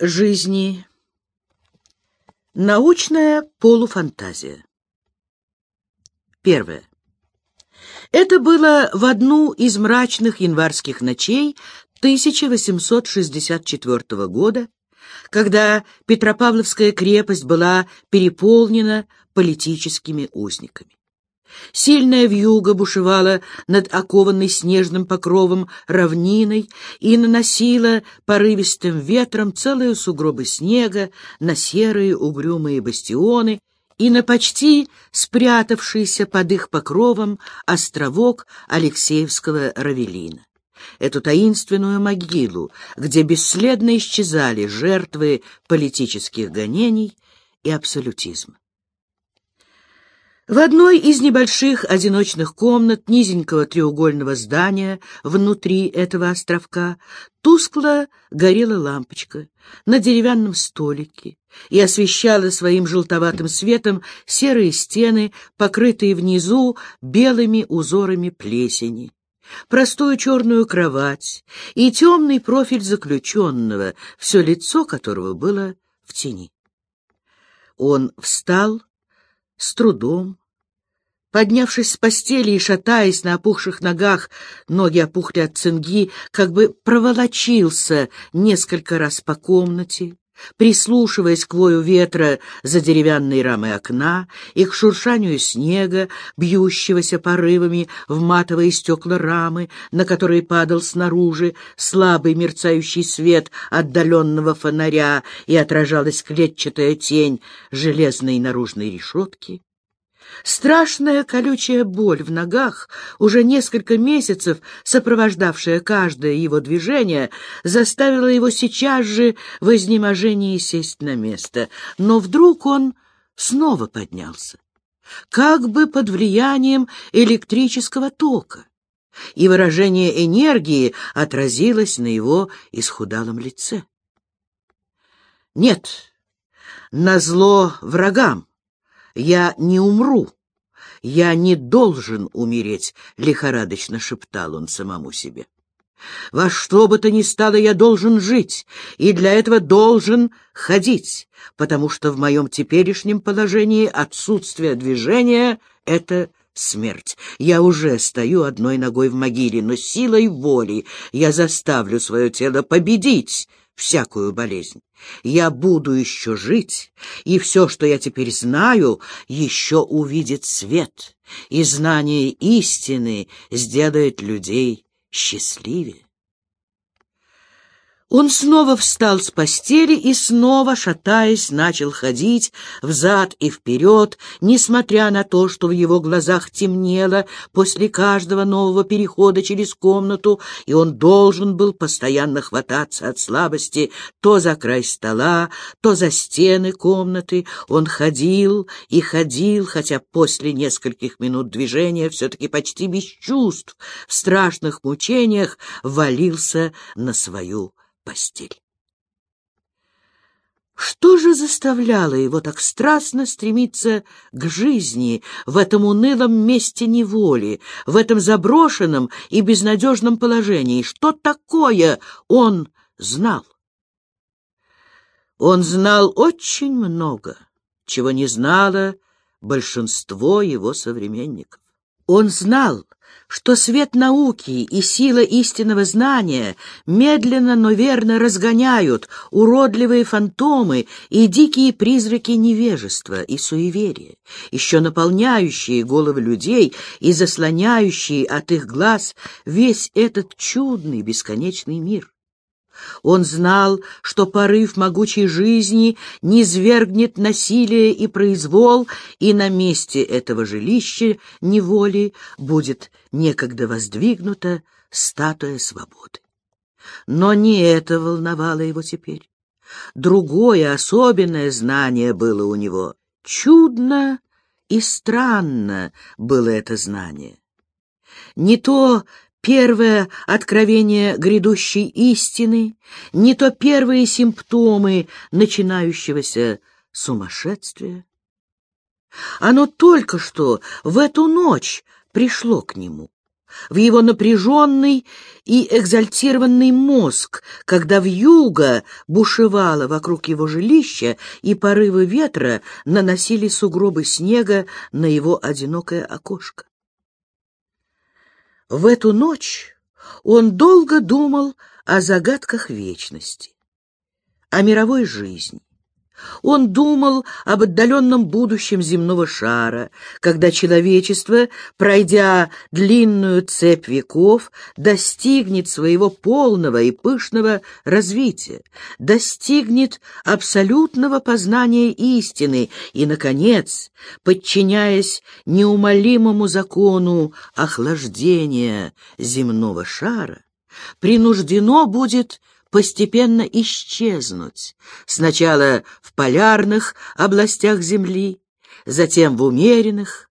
жизни. Научная полуфантазия. Первое. Это было в одну из мрачных январских ночей 1864 года, когда Петропавловская крепость была переполнена политическими узниками. Сильная вьюга бушевала над окованной снежным покровом равниной и наносила порывистым ветром целые сугробы снега на серые угрюмые бастионы и на почти спрятавшийся под их покровом островок Алексеевского Равелина. Эту таинственную могилу, где бесследно исчезали жертвы политических гонений и абсолютизма. В одной из небольших одиночных комнат низенького треугольного здания внутри этого островка тускло горела лампочка на деревянном столике и освещала своим желтоватым светом серые стены, покрытые внизу белыми узорами плесени, простую черную кровать и темный профиль заключенного, все лицо которого было в тени. Он встал, с трудом, Поднявшись с постели и шатаясь на опухших ногах, ноги опухли от цинги, как бы проволочился несколько раз по комнате, прислушиваясь к вою ветра за деревянной рамой окна и к шуршанию снега, бьющегося порывами в матовые стекла рамы, на которые падал снаружи слабый мерцающий свет отдаленного фонаря и отражалась клетчатая тень железной наружной решетки, Страшная колючая боль в ногах, уже несколько месяцев сопровождавшая каждое его движение, заставила его сейчас же в изнеможении сесть на место. Но вдруг он снова поднялся, как бы под влиянием электрического тока, и выражение энергии отразилось на его исхудалом лице. Нет, назло врагам, я не умру. Я не должен умереть, — лихорадочно шептал он самому себе. Во что бы то ни стало, я должен жить, и для этого должен ходить, потому что в моем теперешнем положении отсутствие движения — это смерть. Я уже стою одной ногой в могиле, но силой воли я заставлю свое тело победить всякую болезнь. Я буду еще жить, и все, что я теперь знаю, еще увидит свет, и знание истины сделает людей счастливее. Он снова встал с постели и снова, шатаясь, начал ходить взад и вперед, несмотря на то, что в его глазах темнело после каждого нового перехода через комнату, и он должен был постоянно хвататься от слабости то за край стола, то за стены комнаты. Он ходил и ходил, хотя после нескольких минут движения все-таки почти без чувств, в страшных мучениях валился на свою постель. Что же заставляло его так страстно стремиться к жизни в этом унылом месте неволи, в этом заброшенном и безнадежном положении? Что такое он знал? Он знал очень много, чего не знало большинство его современников. Он знал, что свет науки и сила истинного знания медленно, но верно разгоняют уродливые фантомы и дикие призраки невежества и суеверия, еще наполняющие головы людей и заслоняющие от их глаз весь этот чудный бесконечный мир. Он знал, что порыв могучей жизни низвергнет насилие и произвол, и на месте этого жилища неволи будет некогда воздвигнута статуя свободы. Но не это волновало его теперь. Другое особенное знание было у него. Чудно и странно было это знание. Не то первое откровение грядущей истины, не то первые симптомы начинающегося сумасшествия. Оно только что в эту ночь пришло к нему. в его напряженный и экзальтированный мозг, когда вьюга бушевала вокруг его жилища, и порывы ветра наносили сугробы снега на его одинокое окошко. В эту ночь он долго думал о загадках вечности, о мировой жизни. Он думал об отдаленном будущем земного шара, когда человечество, пройдя длинную цепь веков, достигнет своего полного и пышного развития, достигнет абсолютного познания истины и, наконец, подчиняясь неумолимому закону охлаждения земного шара, принуждено будет постепенно исчезнуть, сначала в полярных областях Земли, затем в умеренных,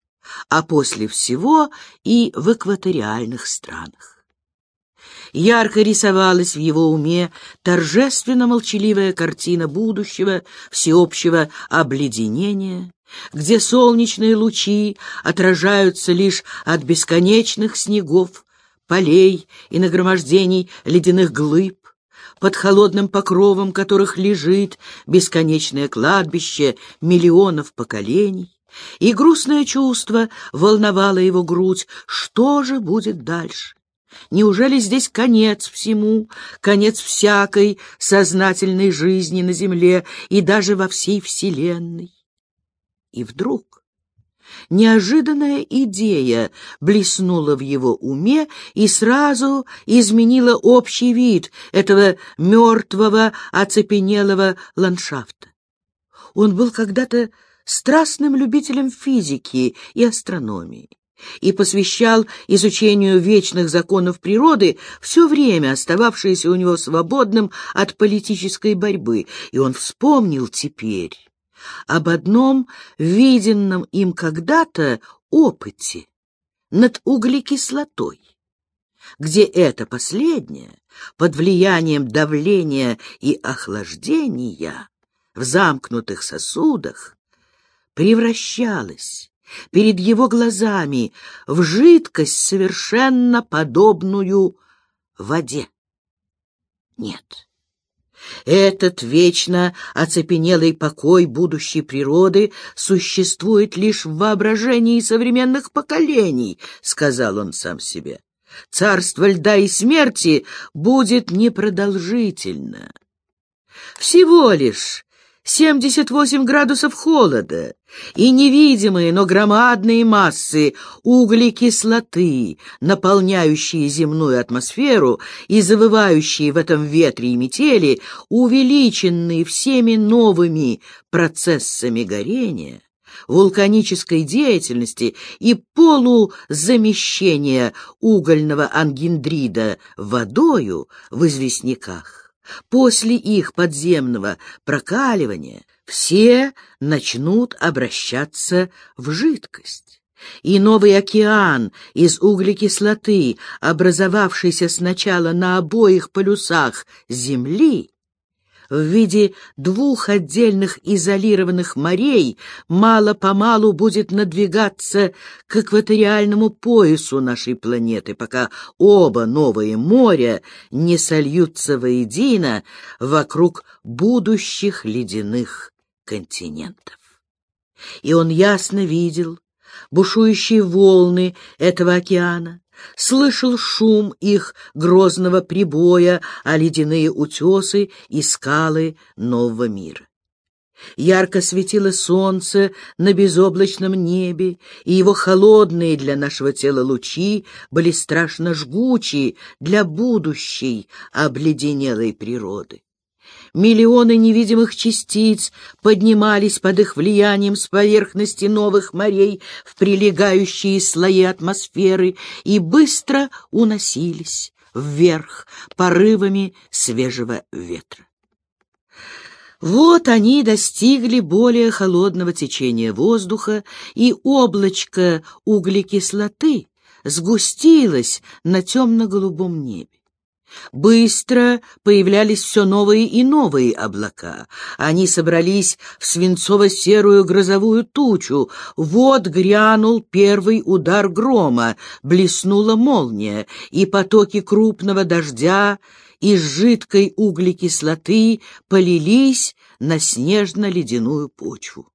а после всего и в экваториальных странах. Ярко рисовалась в его уме торжественно-молчаливая картина будущего всеобщего обледенения, где солнечные лучи отражаются лишь от бесконечных снегов, полей и нагромождений ледяных глыб, под холодным покровом которых лежит бесконечное кладбище миллионов поколений, и грустное чувство волновало его грудь. Что же будет дальше? Неужели здесь конец всему, конец всякой сознательной жизни на земле и даже во всей Вселенной? И вдруг Неожиданная идея блеснула в его уме и сразу изменила общий вид этого мертвого, оцепенелого ландшафта. Он был когда-то страстным любителем физики и астрономии и посвящал изучению вечных законов природы все время остававшееся у него свободным от политической борьбы, и он вспомнил теперь об одном виденном им когда-то опыте над углекислотой, где это последнее под влиянием давления и охлаждения в замкнутых сосудах превращалось перед его глазами в жидкость, совершенно подобную воде. Нет, этот вечно оцепенелый покой будущей природы существует лишь в воображении современных поколений, — сказал он сам себе. Царство льда и смерти будет непродолжительно. Всего лишь 78 градусов холода и невидимые, но громадные массы углекислоты, наполняющие земную атмосферу и завывающие в этом ветре и метели, увеличенные всеми новыми процессами горения, вулканической деятельности и полузамещения угольного ангидрида водою в известняках После их подземного прокаливания все начнут обращаться в жидкость. И новый океан из углекислоты, образовавшийся сначала на обоих полюсах Земли, в виде двух отдельных изолированных морей мало-помалу будет надвигаться к экваториальному поясу нашей планеты, пока оба новые моря не сольются воедино вокруг будущих ледяных континентов. И он ясно видел бушующие волны этого океана, слышал шум их грозного прибоя о ледяные утесы и скалы нового мира. Ярко светило солнце на безоблачном небе, и его холодные для нашего тела лучи были страшно жгучие для будущей обледенелой природы. Миллионы невидимых частиц поднимались под их влиянием с поверхности новых морей в прилегающие слои атмосферы и быстро уносились вверх порывами свежего ветра. Вот они достигли более холодного течения воздуха, и облачко углекислоты сгустилось на темно-голубом небе. Быстро появлялись все новые и новые облака. Они собрались в свинцово-серую грозовую тучу. Вот грянул первый удар грома, блеснула молния, и потоки крупного дождя из жидкой углекислоты полились на снежно-ледяную почву.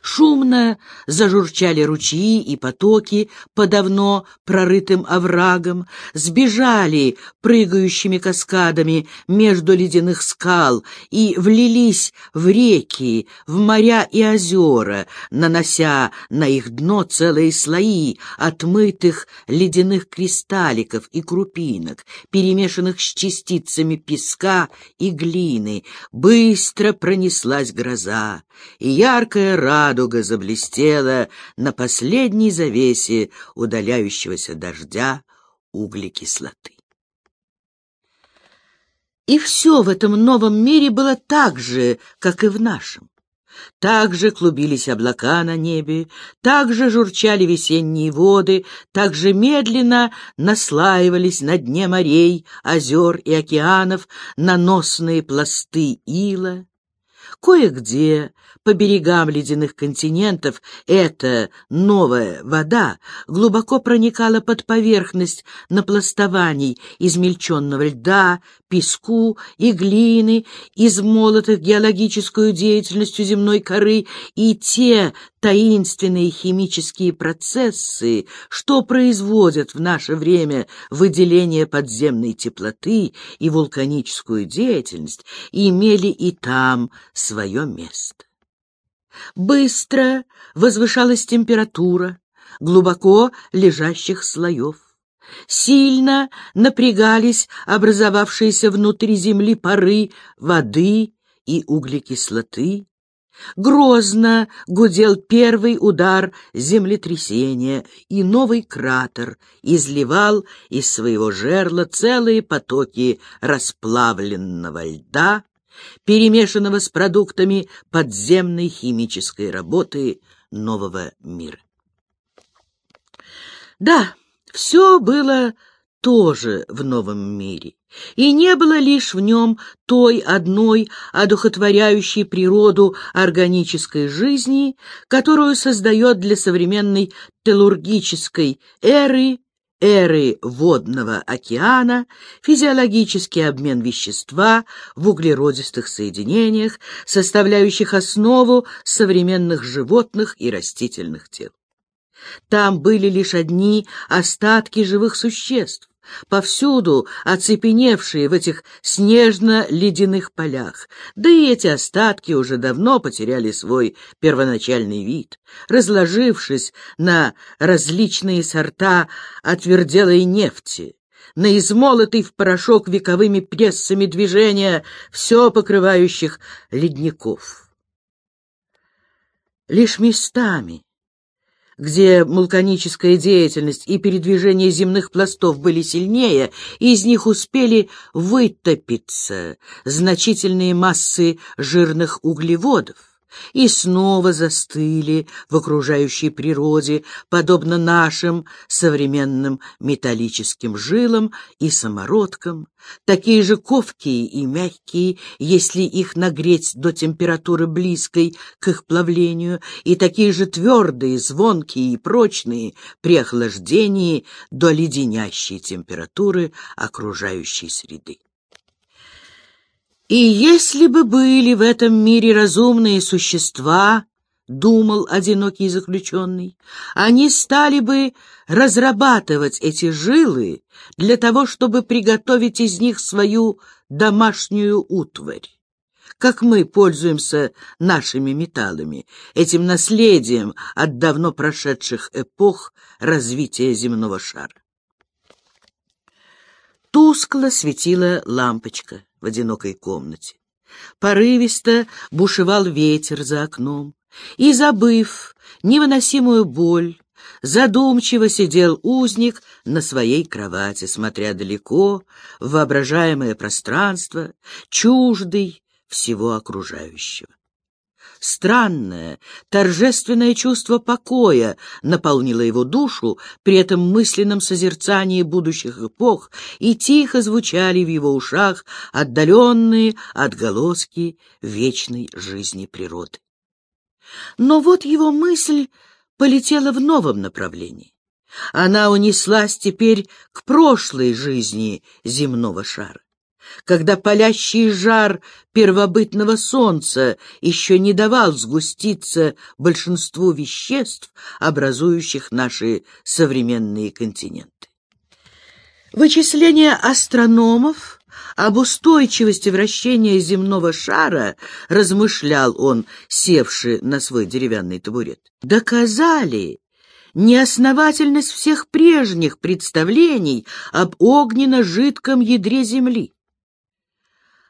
Шумно зажурчали ручьи и потоки по давно прорытым оврагам, сбежали прыгающими каскадами между ледяных скал и влились в реки, в моря и озера, нанося на их дно целые слои отмытых ледяных кристалликов и крупинок, перемешанных с частицами песка и глины. Быстро пронеслась гроза, и яркая радуга заблестела на последней завесе удаляющегося дождя углекислоты. И все в этом новом мире было так же, как и в нашем. Так же клубились облака на небе, так же журчали весенние воды, так же медленно наслаивались на дне морей, озер и океанов наносные пласты ила. Кое-где по берегам ледяных континентов эта новая вода глубоко проникала под поверхность напластований измельченного льда, песку и глины, измолотых геологическую деятельностью земной коры, и те таинственные химические процессы, что производят в наше время выделение подземной теплоты и вулканическую деятельность, имели и там свое место. Быстро возвышалась температура глубоко лежащих слоев. Сильно напрягались образовавшиеся внутри земли пары воды и углекислоты. Грозно гудел первый удар землетрясения, и новый кратер изливал из своего жерла целые потоки расплавленного льда, перемешанного с продуктами подземной химической работы нового мира. Да, все было тоже в новом мире, и не было лишь в нем той одной одухотворяющей природу органической жизни, которую создает для современной телургической эры эры водного океана, физиологический обмен вещества в углеродистых соединениях, составляющих основу современных животных и растительных тел. Там были лишь одни остатки живых существ, повсюду оцепеневшие в этих снежно-ледяных полях. Да и эти остатки уже давно потеряли свой первоначальный вид, разложившись на различные сорта отверделой нефти, на измолотый в порошок вековыми прессами движения все покрывающих ледников. Лишь местами где вулканическая деятельность и передвижение земных пластов были сильнее, из них успели вытопиться значительные массы жирных углеводов и снова застыли в окружающей природе, подобно нашим современным металлическим жилам и самородкам, такие же ковкие и мягкие, если их нагреть до температуры близкой к их плавлению, и такие же твердые, звонкие и прочные при охлаждении до леденящей температуры окружающей среды. И если бы были в этом мире разумные существа, — думал одинокий заключенный, — они стали бы разрабатывать эти жилы для того, чтобы приготовить из них свою домашнюю утварь. Как мы пользуемся нашими металлами, этим наследием от давно прошедших эпох развития земного шара. Тускло светила лампочка в одинокой комнате. Порывисто бушевал ветер за окном, и, забыв невыносимую боль, задумчиво сидел узник на своей кровати, смотря далеко в воображаемое пространство, чуждый всего окружающего. Странное, торжественное чувство покоя наполнило его душу при этом мысленном созерцании будущих эпох, и тихо звучали в его ушах отдаленные отголоски вечной жизни природы. Но вот его мысль полетела в новом направлении. Она унеслась теперь к прошлой жизни земного шара когда палящий жар первобытного солнца еще не давал сгуститься большинству веществ, образующих наши современные континенты. Вычисления астрономов об устойчивости вращения земного шара, размышлял он, севший на свой деревянный табурет, доказали неосновательность всех прежних представлений об огненно-жидком ядре Земли.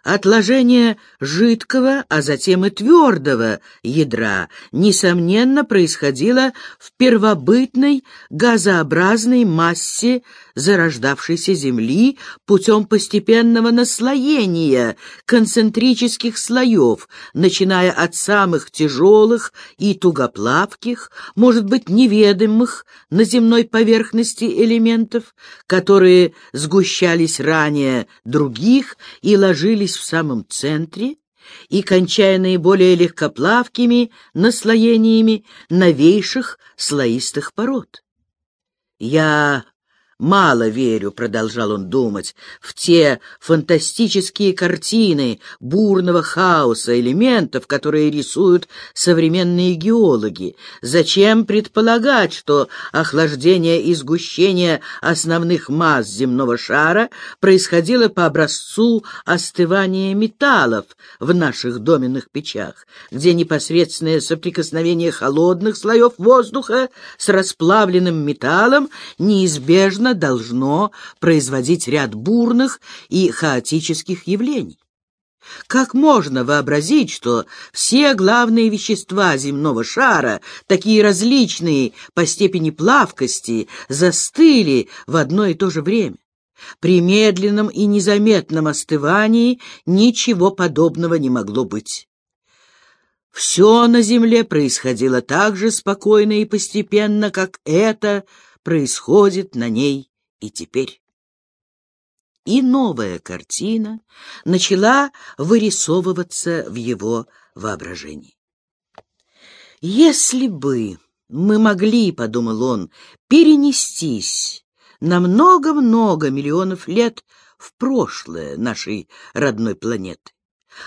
Отложение жидкого, а затем и твердого ядра, несомненно, происходило в первобытной газообразной массе зарождавшейся Земли путем постепенного наслоения концентрических слоев, начиная от самых тяжелых и тугоплавких, может быть, неведомых на земной поверхности элементов, которые сгущались ранее других и ложились в самом центре, и кончая наиболее легкоплавкими наслоениями новейших слоистых пород. Я Мало верю, — продолжал он думать, — в те фантастические картины бурного хаоса элементов, которые рисуют современные геологи. Зачем предполагать, что охлаждение и сгущение основных масс земного шара происходило по образцу остывания металлов в наших доменных печах, где непосредственное соприкосновение холодных слоев воздуха с расплавленным металлом неизбежно должно производить ряд бурных и хаотических явлений. Как можно вообразить, что все главные вещества земного шара, такие различные по степени плавкости, застыли в одно и то же время? При медленном и незаметном остывании ничего подобного не могло быть. Все на Земле происходило так же спокойно и постепенно, как это происходит на ней и теперь. И новая картина начала вырисовываться в его воображении. «Если бы мы могли, — подумал он, — перенестись на много-много миллионов лет в прошлое нашей родной планеты,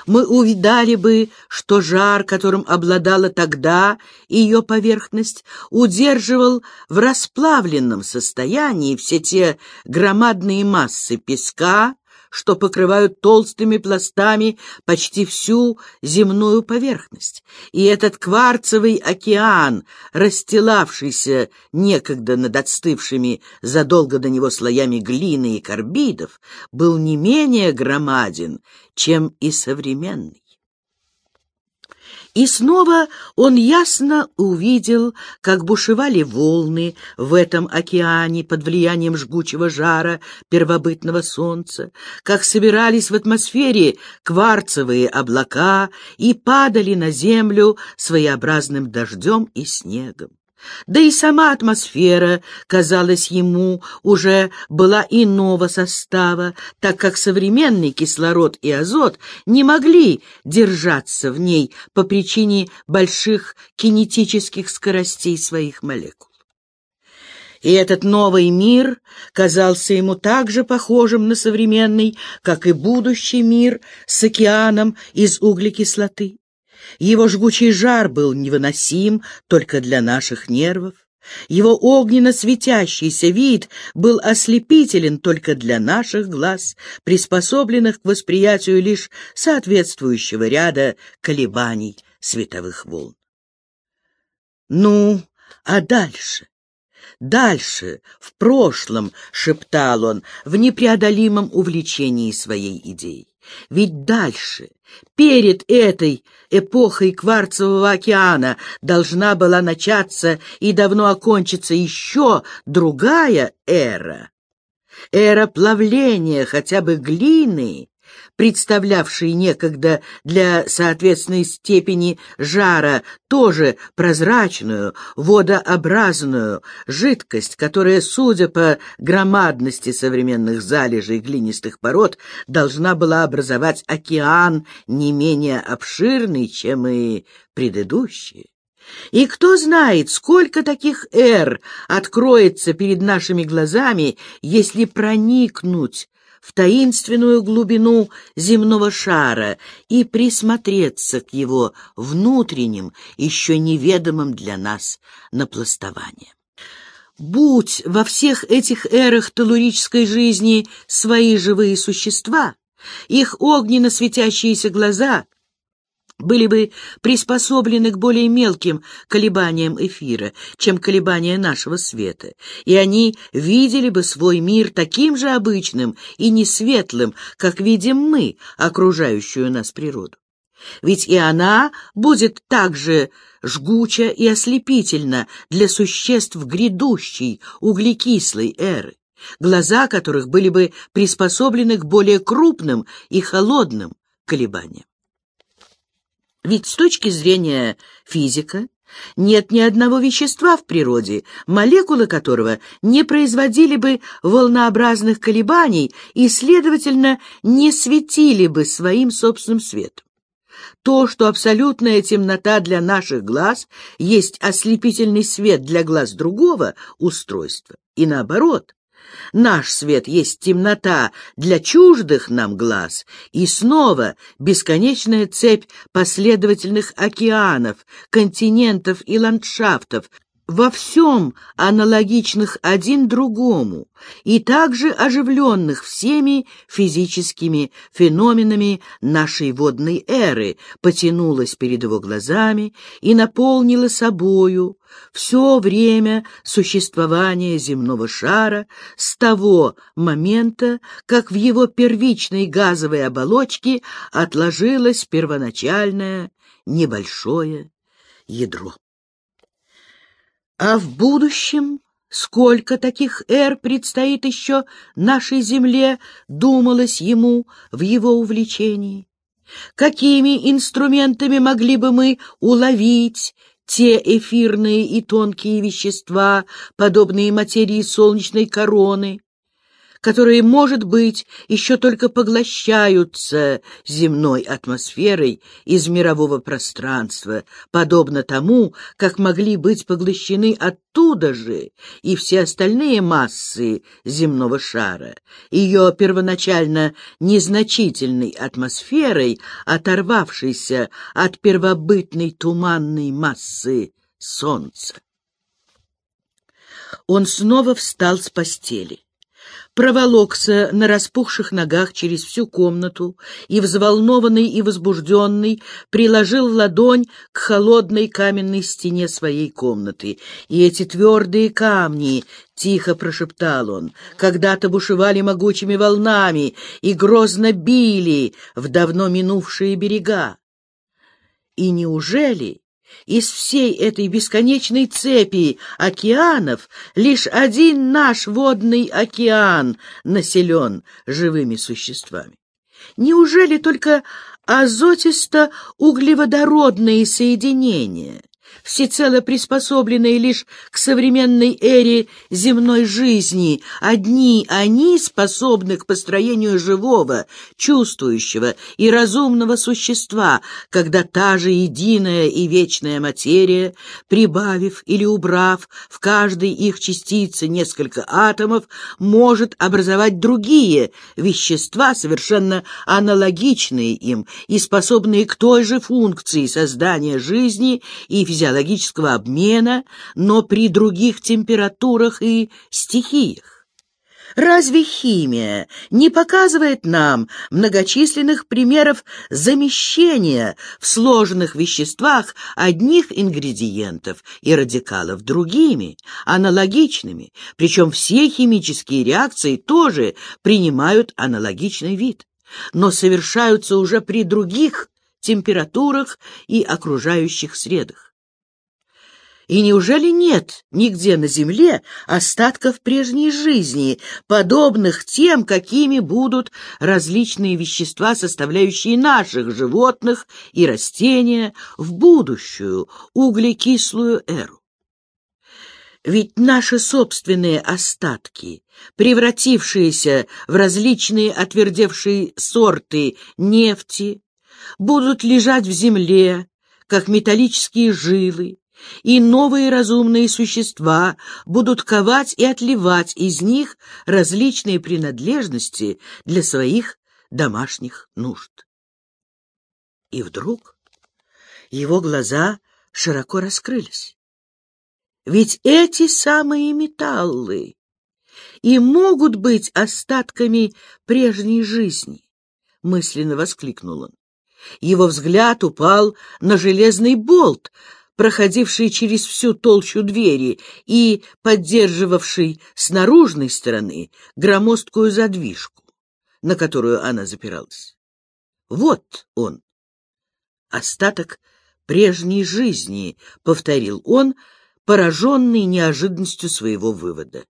мы увидали бы, что жар, которым обладала тогда ее поверхность, удерживал в расплавленном состоянии все те громадные массы песка, что покрывают толстыми пластами почти всю земную поверхность. И этот кварцевый океан, расстилавшийся некогда над отстывшими задолго до него слоями глины и карбидов, был не менее громаден, чем и современный. И снова он ясно увидел, как бушевали волны в этом океане под влиянием жгучего жара первобытного солнца, как собирались в атмосфере кварцевые облака и падали на землю своеобразным дождем и снегом. Да и сама атмосфера, казалось ему, уже была иного состава, так как современный кислород и азот не могли держаться в ней по причине больших кинетических скоростей своих молекул. И этот новый мир казался ему так же похожим на современный, как и будущий мир с океаном из углекислоты. Его жгучий жар был невыносим только для наших нервов. Его огненно-светящийся вид был ослепителен только для наших глаз, приспособленных к восприятию лишь соответствующего ряда колебаний световых волн. Ну, а дальше? Дальше, в прошлом, шептал он, в непреодолимом увлечении своей идеей. Ведь дальше, перед этой эпохой Кварцевого океана, должна была начаться и давно окончиться еще другая эра. Эра плавления хотя бы глины представлявший некогда для соответственной степени жара тоже прозрачную, водообразную жидкость, которая, судя по громадности современных залежей глинистых пород, должна была образовать океан не менее обширный, чем и предыдущие. И кто знает, сколько таких эр откроется перед нашими глазами, если проникнуть в таинственную глубину земного шара и присмотреться к его внутренним, еще неведомым для нас напластованиям. Будь во всех этих эрах телурической жизни свои живые существа, их огненно светящиеся глаза были бы приспособлены к более мелким колебаниям эфира, чем колебания нашего света, и они видели бы свой мир таким же обычным и несветлым, как видим мы окружающую нас природу. Ведь и она будет так же жгуча и ослепительна для существ грядущей углекислой эры, глаза которых были бы приспособлены к более крупным и холодным колебаниям. Ведь с точки зрения физика нет ни одного вещества в природе, молекулы которого не производили бы волнообразных колебаний и, следовательно, не светили бы своим собственным светом. То, что абсолютная темнота для наших глаз есть ослепительный свет для глаз другого устройства, и наоборот, Наш свет есть темнота для чуждых нам глаз, и снова бесконечная цепь последовательных океанов, континентов и ландшафтов, во всем аналогичных один другому и также оживленных всеми физическими феноменами нашей водной эры, потянулась перед его глазами и наполнила собою все время существования земного шара с того момента, как в его первичной газовой оболочке отложилось первоначальное небольшое ядро. А в будущем сколько таких эр предстоит еще нашей земле, думалось ему в его увлечении? Какими инструментами могли бы мы уловить те эфирные и тонкие вещества, подобные материи солнечной короны, которые, может быть, еще только поглощаются земной атмосферой из мирового пространства, подобно тому, как могли быть поглощены оттуда же и все остальные массы земного шара, ее первоначально незначительной атмосферой, оторвавшейся от первобытной туманной массы Солнца. Он снова встал с постели проволокся на распухших ногах через всю комнату и, взволнованный и возбужденный, приложил ладонь к холодной каменной стене своей комнаты. И эти твердые камни, — тихо прошептал он, — когда-то бушевали могучими волнами и грозно били в давно минувшие берега. И неужели из всей этой бесконечной цепи океанов лишь один наш водный океан населен живыми существами. Неужели только азотисто-углеводородные соединения — всецело приспособленные лишь к современной эре земной жизни. Одни они способны к построению живого, чувствующего и разумного существа, когда та же единая и вечная материя, прибавив или убрав в каждой их частице несколько атомов, может образовать другие вещества, совершенно аналогичные им и способные к той же функции создания жизни и физиологии физиологического обмена, но при других температурах и стихиях. Разве химия не показывает нам многочисленных примеров замещения в сложных веществах одних ингредиентов и радикалов другими, аналогичными, причем все химические реакции тоже принимают аналогичный вид, но совершаются уже при других температурах и окружающих средах? И неужели нет нигде на земле остатков прежней жизни, подобных тем, какими будут различные вещества, составляющие наших животных и растения в будущую углекислую эру? Ведь наши собственные остатки, превратившиеся в различные отвердевшие сорты нефти, будут лежать в земле, как металлические жилы, и новые разумные существа будут ковать и отливать из них различные принадлежности для своих домашних нужд. И вдруг его глаза широко раскрылись. Ведь эти самые металлы и могут быть остатками прежней жизни, мысленно воскликнул он. Его взгляд упал на железный болт, проходивший через всю толщу двери и поддерживавший с наружной стороны громоздкую задвижку, на которую она запиралась. Вот он, остаток прежней жизни, — повторил он, пораженный неожиданностью своего вывода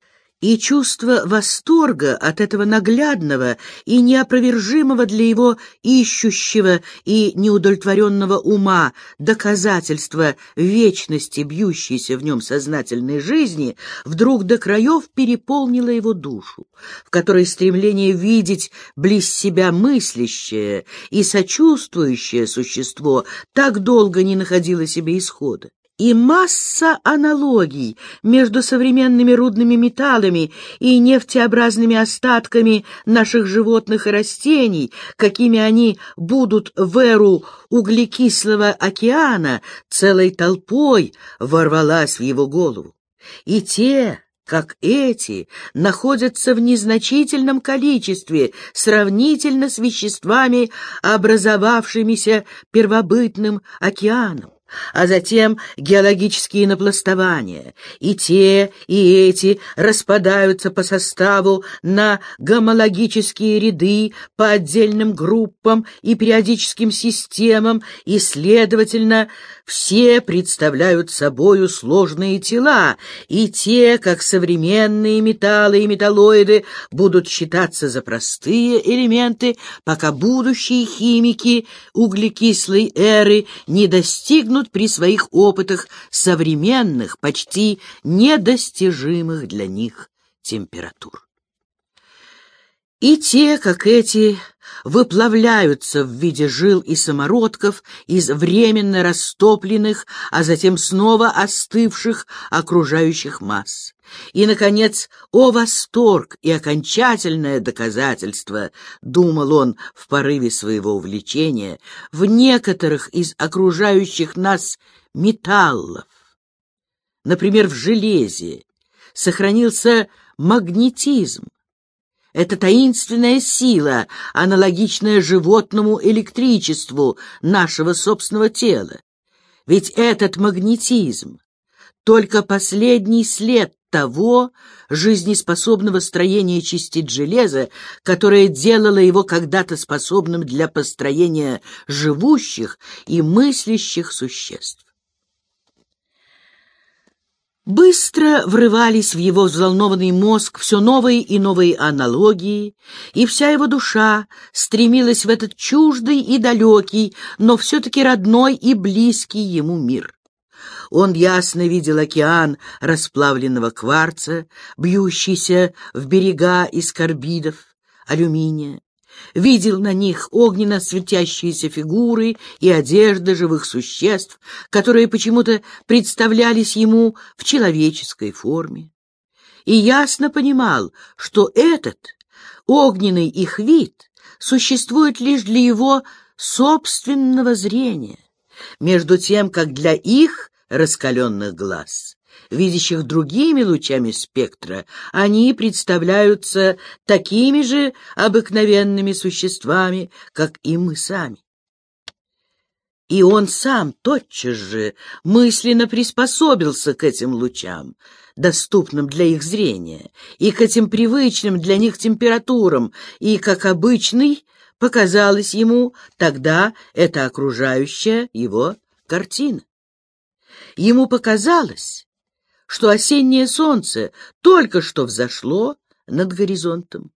и чувство восторга от этого наглядного и неопровержимого для его ищущего и неудовлетворенного ума доказательства вечности бьющейся в нем сознательной жизни вдруг до краев переполнило его душу, в которой стремление видеть близ себя мыслящее и сочувствующее существо так долго не находило себе исхода и масса аналогий между современными рудными металлами и нефтеобразными остатками наших животных и растений, какими они будут в эру углекислого океана, целой толпой ворвалась в его голову. И те, как эти, находятся в незначительном количестве сравнительно с веществами, образовавшимися первобытным океаном а затем геологические напластования. И те, и эти распадаются по составу на гомологические ряды по отдельным группам и периодическим системам, и, следовательно, все представляют собою сложные тела, и те, как современные металлы и металлоиды, будут считаться за простые элементы, пока будущие химики углекислой эры не достигнут при своих опытах современных, почти недостижимых для них температур. И те, как эти, выплавляются в виде жил и самородков из временно растопленных, а затем снова остывших окружающих масс. И, наконец, о восторг и окончательное доказательство, думал он в порыве своего увлечения, в некоторых из окружающих нас металлов. Например, в железе сохранился магнетизм, это таинственная сила, аналогичная животному электричеству нашего собственного тела. Ведь этот магнетизм — только последний след того жизнеспособного строения частиц железа, которое делало его когда-то способным для построения живущих и мыслящих существ. Быстро врывались в его взволнованный мозг все новые и новые аналогии, и вся его душа стремилась в этот чуждый и далекий, но все-таки родной и близкий ему мир. Он ясно видел океан расплавленного кварца, бьющийся в берега из карбидов, алюминия, видел на них огненно светящиеся фигуры и одежды живых существ, которые почему-то представлялись ему в человеческой форме. И ясно понимал, что этот огненный их вид существует лишь для его собственного зрения, между тем, как для их раскаленных глаз видящих другими лучами спектра, они представляются такими же обыкновенными существами, как и мы сами. И он сам тотчас же мысленно приспособился к этим лучам, доступным для их зрения, и к этим привычным для них температурам, и, как обычный, показалось ему тогда это окружающая его картина. ему показалось, что осеннее солнце только что взошло над горизонтом.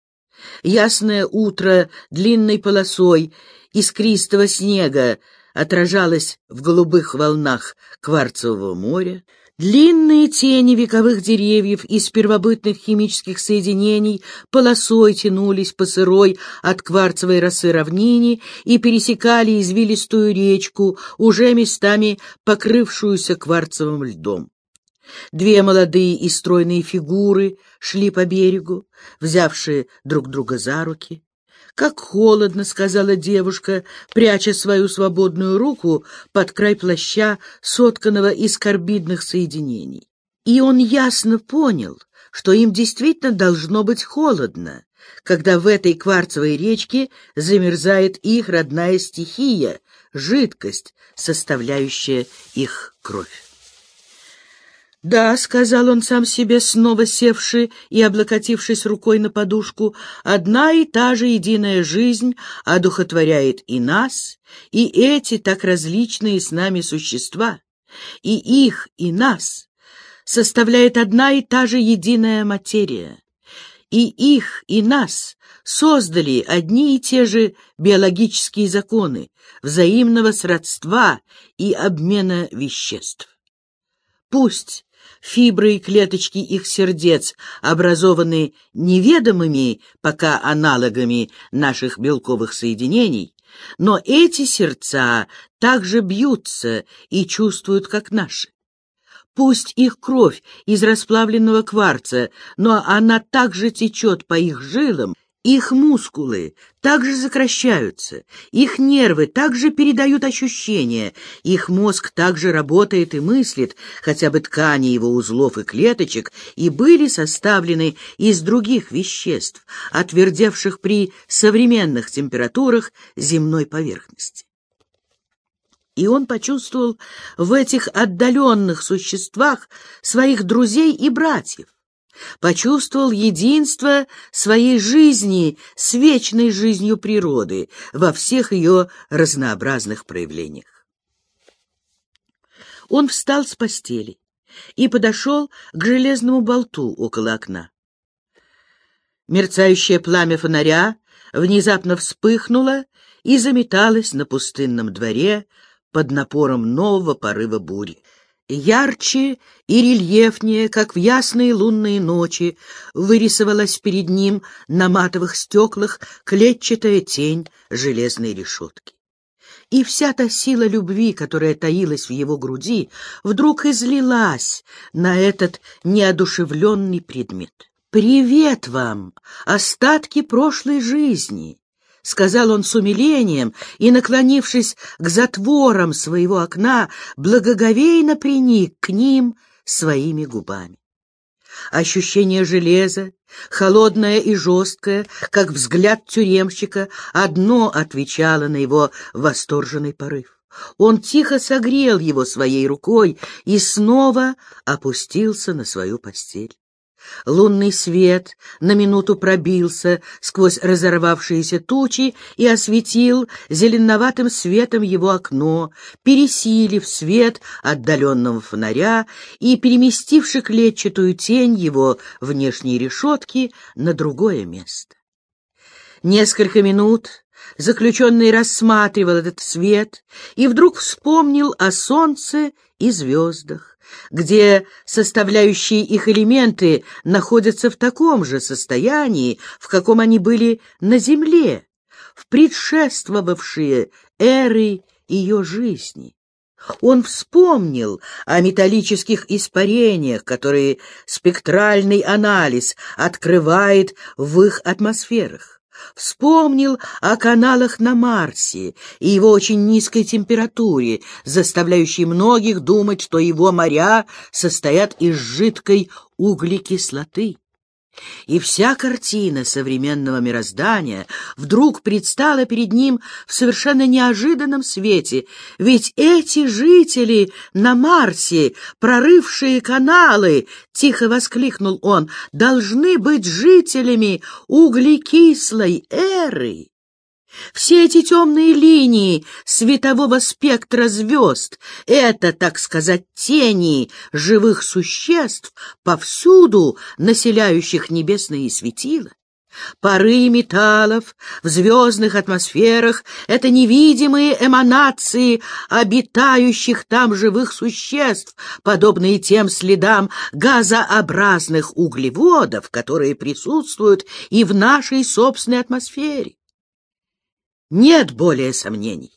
Ясное утро длинной полосой искристого снега отражалось в голубых волнах Кварцевого моря, Длинные тени вековых деревьев из первобытных химических соединений полосой тянулись по сырой от кварцевой росы равнине и пересекали извилистую речку, уже местами покрывшуюся кварцевым льдом. Две молодые и стройные фигуры шли по берегу, взявшие друг друга за руки. «Как холодно!» — сказала девушка, пряча свою свободную руку под край плаща, сотканного из карбидных соединений. И он ясно понял, что им действительно должно быть холодно, когда в этой кварцевой речке замерзает их родная стихия, жидкость, составляющая их кровь. «Да», — сказал он сам себе, снова севший и облокотившись рукой на подушку, «одна и та же единая жизнь одухотворяет и нас, и эти так различные с нами существа, и их, и нас составляет одна и та же единая материя, и их, и нас создали одни и те же биологические законы взаимного сродства и обмена веществ. Пусть Фибры и клеточки их сердец образованы неведомыми пока аналогами наших белковых соединений, но эти сердца также бьются и чувствуют, как наши. Пусть их кровь из расплавленного кварца, но она также течет по их жилам их мускулы также сокращаются, их нервы также передают ощущения, их мозг также работает и мыслит, хотя бы ткани его узлов и клеточек и были составлены из других веществ, отвердевших при современных температурах земной поверхности. И он почувствовал в этих отдаленных существах своих друзей и братьев, почувствовал единство своей жизни с вечной жизнью природы во всех ее разнообразных проявлениях. Он встал с постели и подошел к железному болту около окна. Мерцающее пламя фонаря внезапно вспыхнуло и заметалось на пустынном дворе под напором нового порыва бури. Ярче и рельефнее, как в ясные лунные ночи, вырисовалась перед ним на матовых стеклах клетчатая тень железной решетки. И вся та сила любви, которая таилась в его груди, вдруг излилась на этот неодушевленный предмет. «Привет вам, остатки прошлой жизни!» — сказал он с умилением и, наклонившись к затворам своего окна, благоговейно приник к ним своими губами. Ощущение железа, холодное и жесткое, как взгляд тюремщика, одно отвечало на его восторженный порыв. Он тихо согрел его своей рукой и снова опустился на свою постель. Лунный свет на минуту пробился сквозь разорвавшиеся тучи и осветил зеленоватым светом его окно, пересилив свет отдаленного фонаря и переместивши клетчатую тень его внешней решетки на другое место. Несколько минут заключенный рассматривал этот свет и вдруг вспомнил о солнце и звездах где составляющие их элементы находятся в таком же состоянии, в каком они были на Земле, в предшествовавшие эры ее жизни. Он вспомнил о металлических испарениях, которые спектральный анализ открывает в их атмосферах. Вспомнил о каналах на Марсе и его очень низкой температуре, заставляющей многих думать, что его моря состоят из жидкой углекислоты. И вся картина современного мироздания вдруг предстала перед ним в совершенно неожиданном свете, ведь эти жители на Марсе, прорывшие каналы, тихо воскликнул он, должны быть жителями углекислой эры. Все эти темные линии светового спектра звезд — это, так сказать, тени живых существ, повсюду населяющих небесные светила. Пары металлов в звездных атмосферах — это невидимые эманации обитающих там живых существ, подобные тем следам газообразных углеводов, которые присутствуют и в нашей собственной атмосфере. Нет более сомнений.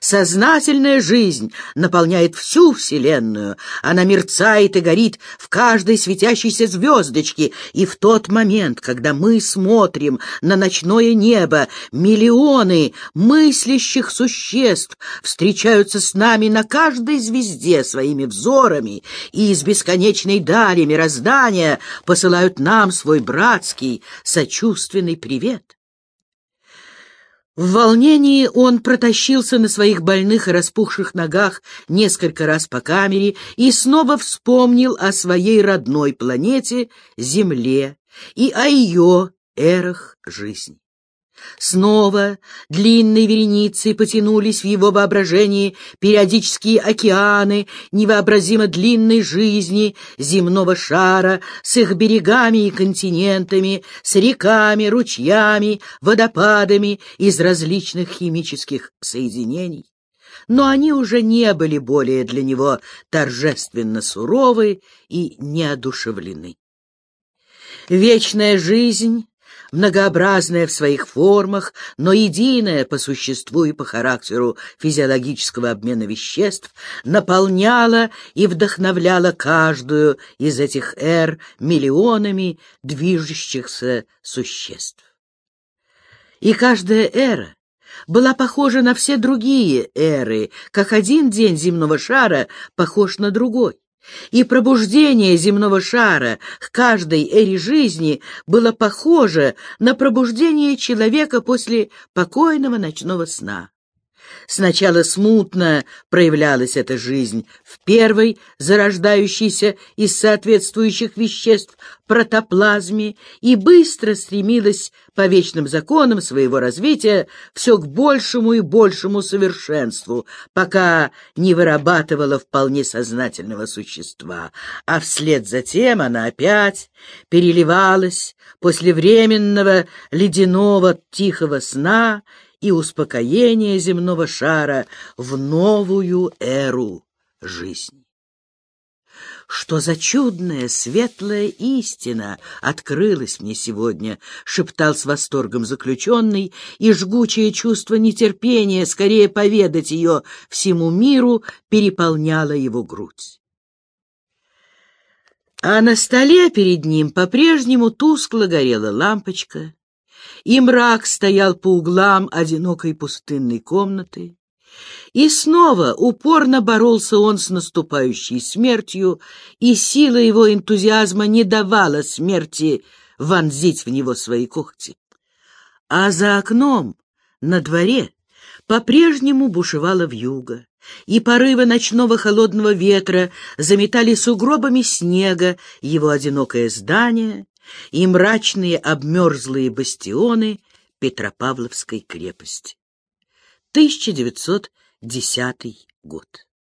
Сознательная жизнь наполняет всю Вселенную. Она мерцает и горит в каждой светящейся звездочке. И в тот момент, когда мы смотрим на ночное небо, миллионы мыслящих существ встречаются с нами на каждой звезде своими взорами и из бесконечной дали мироздания посылают нам свой братский, сочувственный привет. В волнении он протащился на своих больных и распухших ногах несколько раз по камере и снова вспомнил о своей родной планете Земле и о ее эрах жизни. Снова длинной вереницей потянулись в его воображении периодические океаны невообразимо длинной жизни земного шара с их берегами и континентами, с реками, ручьями, водопадами из различных химических соединений. Но они уже не были более для него торжественно суровы и неодушевлены. Вечная жизнь многообразная в своих формах, но единая по существу и по характеру физиологического обмена веществ, наполняла и вдохновляла каждую из этих эр миллионами движущихся существ. И каждая эра была похожа на все другие эры, как один день земного шара похож на другой и пробуждение земного шара к каждой эре жизни было похоже на пробуждение человека после покойного ночного сна. Сначала смутно проявлялась эта жизнь в первой, зарождающейся из соответствующих веществ протоплазме, и быстро стремилась по вечным законам своего развития все к большему и большему совершенству, пока не вырабатывала вполне сознательного существа, а вслед за тем она опять переливалась после временного ледяного тихого сна и успокоение земного шара в новую эру жизни. «Что за чудная, светлая истина открылась мне сегодня!» — шептал с восторгом заключенный, и жгучее чувство нетерпения скорее поведать ее всему миру переполняло его грудь. А на столе перед ним по-прежнему тускло горела лампочка, и мрак стоял по углам одинокой пустынной комнаты. И снова упорно боролся он с наступающей смертью, и сила его энтузиазма не давала смерти вонзить в него свои когти. А за окном, на дворе, по-прежнему бушевала вьюга, и порывы ночного холодного ветра заметали сугробами снега его одинокое здание, и мрачные обмерзлые бастионы Петропавловской крепости. 1910 год.